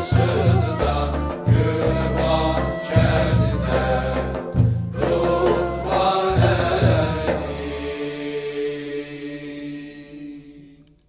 senses.